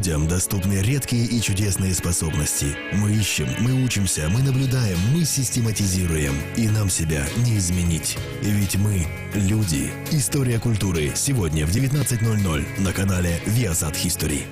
людям доступны редкие и чудесные способности. Мы ищем, мы учимся, мы наблюдаем, мы систематизируем. И нам себя не изменить. Ведь мы – люди. История культуры. Сегодня в 19.00 на канале Viasat History.